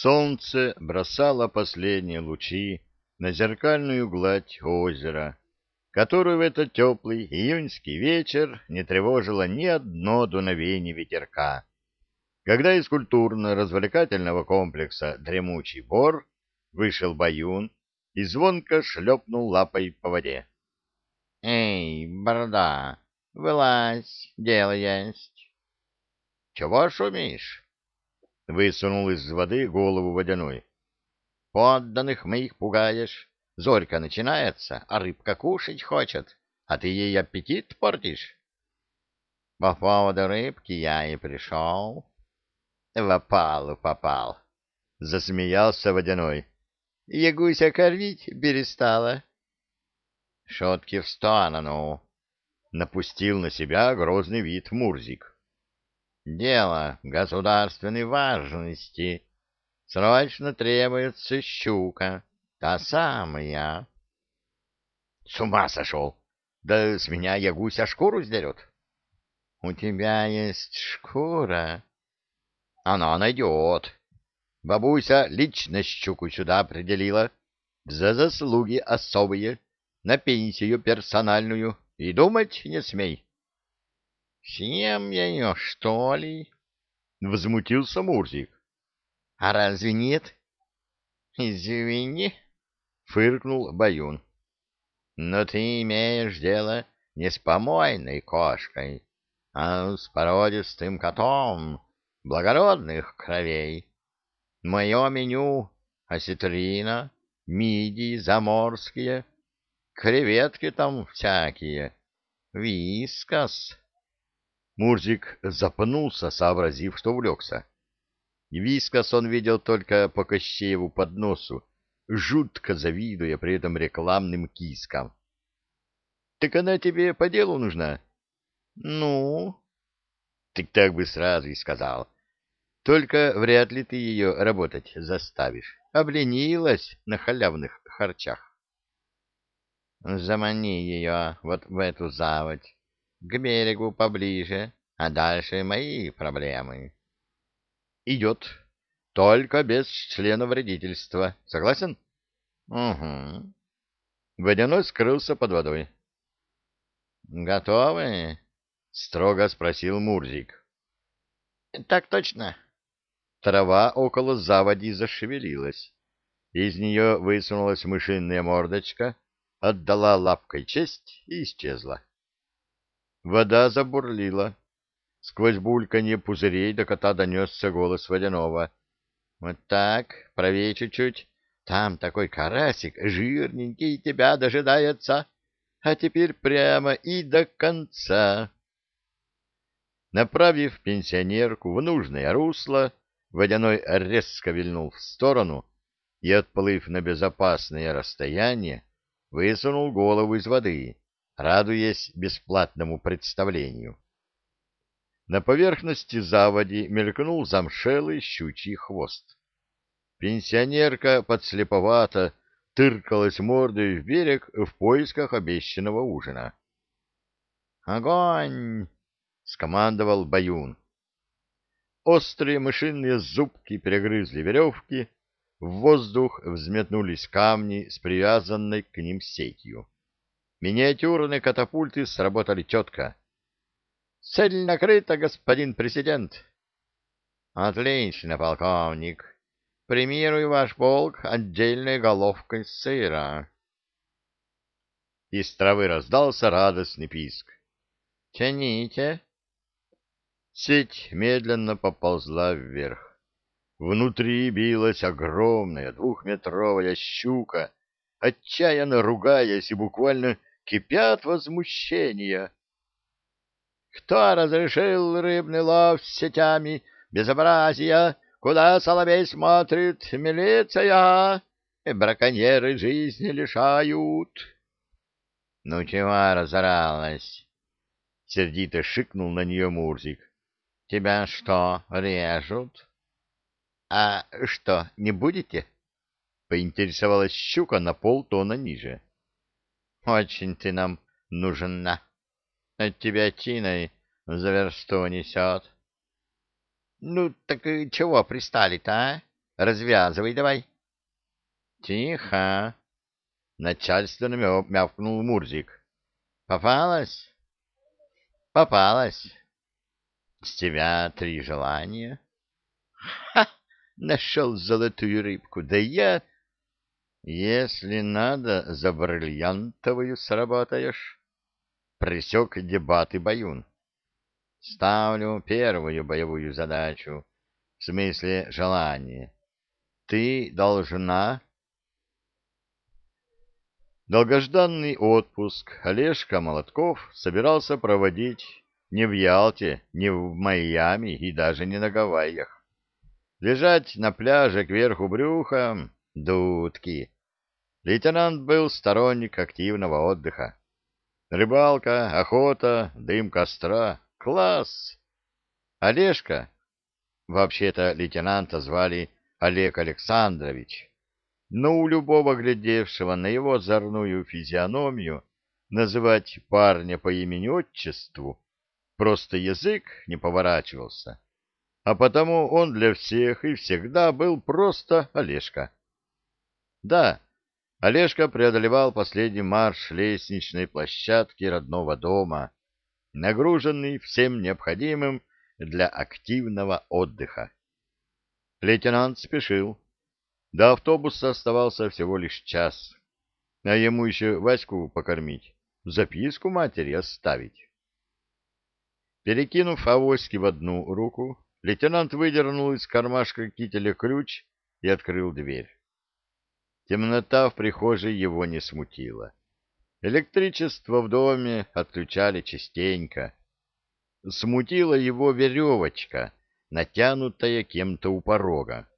Солнце бросало последние лучи на зеркальную гладь озера, которую в этот теплый июньский вечер не тревожило ни одно дуновение ветерка, когда из культурно-развлекательного комплекса «Дремучий бор» вышел Баюн и звонко шлепнул лапой по воде. — Эй, борода, вылазь, дело есть. — Чего шумишь? — высунул из воды голову водяной. — Подданных моих пугаешь. Зорька начинается, а рыбка кушать хочет, а ты ей аппетит портишь. — По поводу рыбки я и пришел. — В опалу попал, — засмеялся водяной. — Ягуся кормить перестала. — Шутки в сторону, — напустил на себя грозный вид Мурзик. Дело государственной важности. Срочно требуется щука, та самая. С ума сошел! Да с меня ягуся шкуру сдерет. У тебя есть шкура. Она найдет. Бабуся лично щуку сюда определила. За заслуги особые, на пенсию персональную. И думать не смей. Съем я ее, что ли? — возмутился Мурзик. — А разве нет? — Извини, — фыркнул Баюн. — Но ты имеешь дело не с помойной кошкой, а с породистым котом благородных кровей. Мое меню — осетрина, мидии заморские, креветки там всякие, вискас. Мурзик запнулся, сообразив, что увлекся. Вискас он видел только по Кощееву под носу, жутко завидуя при этом рекламным кискам. — Так она тебе по делу нужна? — Ну? — Так так бы сразу и сказал. Только вряд ли ты ее работать заставишь. Обленилась на халявных харчах. — Замани ее вот в эту заводь к берегу поближе, а дальше мои проблемы. Идет. Только без члена вредительства. Согласен? Угу. Водяной скрылся под водой. Готовы? Строго спросил Мурзик. Так точно. Трава около заводи зашевелилась. Из нее высунулась мышиная мордочка, отдала лапкой честь и исчезла. Вода забурлила. Сквозь бульканье пузырей до кота донесся голос водяного. — Вот так, правее чуть-чуть. Там такой карасик, жирненький, тебя дожидается. А теперь прямо и до конца. Направив пенсионерку в нужное русло, водяной резко вильнул в сторону и, отплыв на безопасное расстояние, высунул голову из воды радуясь бесплатному представлению. На поверхности заводи мелькнул замшелый щучий хвост. Пенсионерка подслеповато тыркалась мордой в берег в поисках обещанного ужина. «Огонь!» — скомандовал Баюн. Острые мышиные зубки перегрызли веревки, в воздух взметнулись камни с привязанной к ним сетью. Миниатюрные катапульты сработали четко. «Цель накрыта, господин президент!» «Отлично, полковник. Премирую ваш полк отдельной головкой сыра». Из травы раздался радостный писк. «Тяните!» Сеть медленно поползла вверх. Внутри билась огромная двухметровая щука, отчаянно ругаясь и буквально кипят возмущения. Кто разрешил рыбный лов с сетями? Безобразие! Куда соловей смотрит? Милиция! Браконьеры жизни лишают. — Ну чего разоралась? — сердито шикнул на нее Мурзик. — Тебя что, режут? — А что, не будете? — поинтересовалась щука на полтона ниже. — очень ты нам нужна. От тебя тиной за версту несет. Ну, так чего пристали-то, а? Развязывай давай. Тихо. Начальственно мявкнул Мурзик. Попалась? Попалась. С тебя три желания. Ха! Нашел золотую рыбку. Да я... Если надо, за бриллиантовую сработаешь. Присек дебаты Баюн. Ставлю первую боевую задачу, в смысле желание. Ты должна... Долгожданный отпуск Олежка Молотков собирался проводить не в Ялте, не в Майами и даже не на Гавайях. Лежать на пляже кверху брюхом — дудки. Лейтенант был сторонник активного отдыха. Рыбалка, охота, дым костра — класс! Олежка, вообще-то лейтенанта звали Олег Александрович, но у любого глядевшего на его озорную физиономию называть парня по имени-отчеству просто язык не поворачивался, а потому он для всех и всегда был просто Олежка. Да, Олежка преодолевал последний марш лестничной площадки родного дома, нагруженный всем необходимым для активного отдыха. Лейтенант спешил. До автобуса оставался всего лишь час, а ему еще Ваську покормить, записку матери оставить. Перекинув авоськи в одну руку, лейтенант выдернул из кармашка кителя ключ и открыл дверь. Темнота в прихожей его не смутила. Электричество в доме отключали частенько. Смутила его веревочка, натянутая кем-то у порога.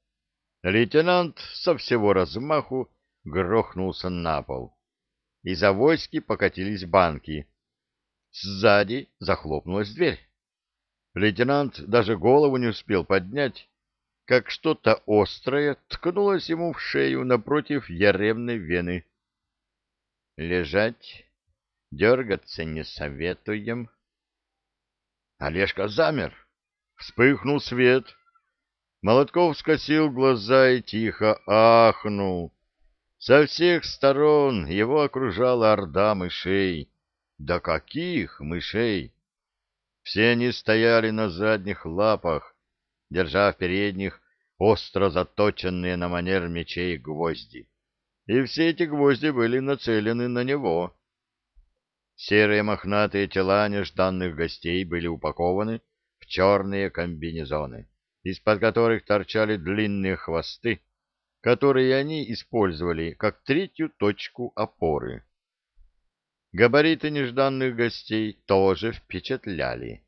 Лейтенант со всего размаху грохнулся на пол. Из авоськи покатились банки. Сзади захлопнулась дверь. Лейтенант даже голову не успел поднять, как что-то острое ткнулось ему в шею напротив яремной вены. Лежать, дергаться не советуем. Олежка замер. Вспыхнул свет. Молотков скосил глаза и тихо ахнул. Со всех сторон его окружала орда мышей. Да каких мышей! Все они стояли на задних лапах, держа в передних остро заточенные на манер мечей гвозди. И все эти гвозди были нацелены на него. Серые мохнатые тела нежданных гостей были упакованы в черные комбинезоны, из-под которых торчали длинные хвосты, которые они использовали как третью точку опоры. Габариты нежданных гостей тоже впечатляли.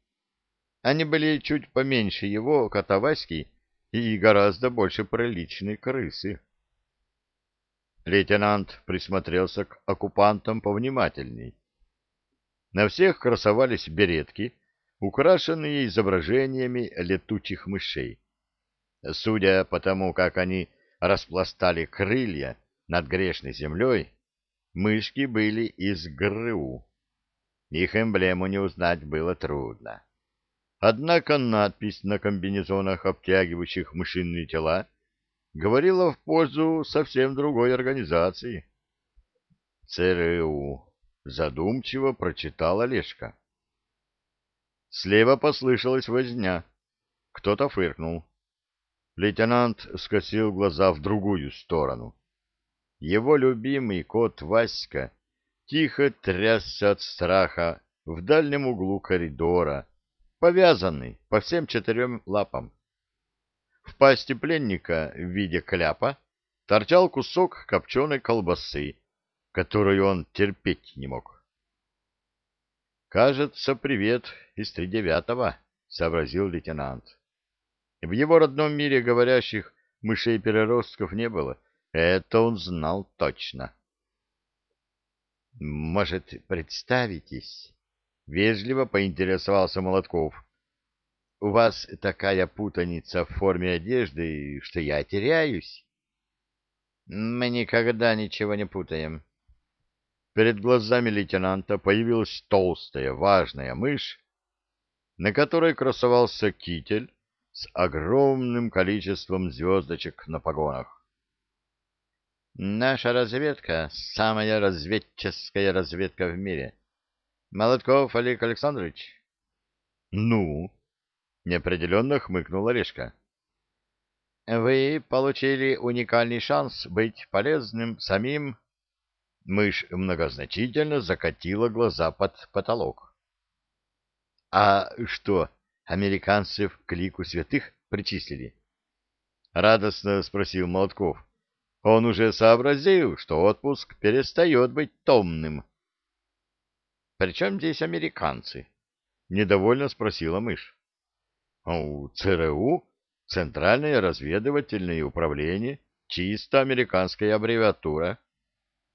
Они были чуть поменьше его, кота Васьки, и гораздо больше приличной крысы. Лейтенант присмотрелся к оккупантам повнимательней. На всех красовались беретки, украшенные изображениями летучих мышей. Судя по тому, как они распластали крылья над грешной землей, мышки были из ГРУ. Их эмблему не узнать было трудно. Однако надпись на комбинезонах, обтягивающих мышиные тела, говорила в пользу совсем другой организации. ЦРУ. Задумчиво прочитал Олежка. Слева послышалась возня. Кто-то фыркнул. Лейтенант скосил глаза в другую сторону. Его любимый кот Васька тихо трясся от страха в дальнем углу коридора, повязанный по всем четырем лапам. В пасти пленника в виде кляпа торчал кусок копченой колбасы, которую он терпеть не мог. «Кажется, привет из тридевятого», — сообразил лейтенант. В его родном мире говорящих мышей-переростков не было. Это он знал точно. «Может, представитесь?» Вежливо поинтересовался Молотков. — У вас такая путаница в форме одежды, что я теряюсь. — Мы никогда ничего не путаем. Перед глазами лейтенанта появилась толстая, важная мышь, на которой красовался китель с огромным количеством звездочек на погонах. Наша разведка — самая разведческая разведка в мире. Молотков Олег Александрович? — Ну? — неопределенно хмыкнул Орешка. — Вы получили уникальный шанс быть полезным самим... Мышь многозначительно закатила глаза под потолок. — А что, американцев к лику святых причислили? — радостно спросил Молотков. Он уже сообразил, что отпуск перестает быть томным. — При чем здесь американцы? — недовольно спросила мышь. — У ЦРУ, Центральное разведывательное управление, чисто американская аббревиатура.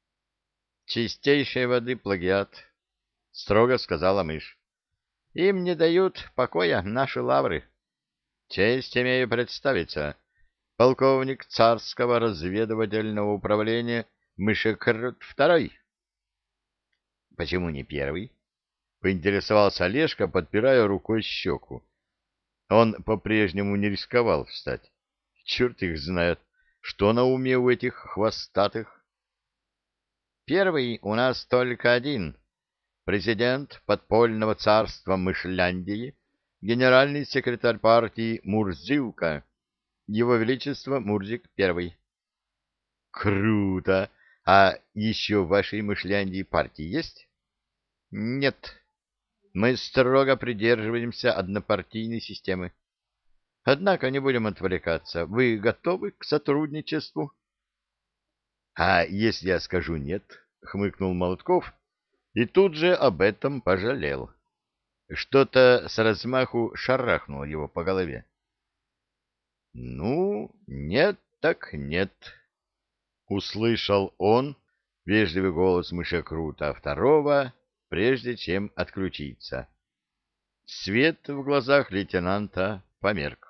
— Чистейшей воды плагиат, — строго сказала мышь. — Им не дают покоя наши лавры. Честь имею представиться полковник царского разведывательного управления Мышекрт второй. — Почему не первый? — поинтересовался Олежка, подпирая рукой щеку. Он по-прежнему не рисковал встать. Черт их знает, что на уме у этих хвостатых. — Первый у нас только один. Президент подпольного царства Мышляндии, генеральный секретарь партии Мурзилка его Величество Мурзик Первый. — Круто! А еще в вашей Мышляндии партии есть? — Нет. Мы строго придерживаемся однопартийной системы. Однако не будем отвлекаться. Вы готовы к сотрудничеству? — А если я скажу «нет», — хмыкнул Молотков, и тут же об этом пожалел. Что-то с размаху шарахнуло его по голове. «Ну, нет так нет», — услышал он вежливый голос мышекрута второго, прежде чем отключиться. Свет в глазах лейтенанта померк.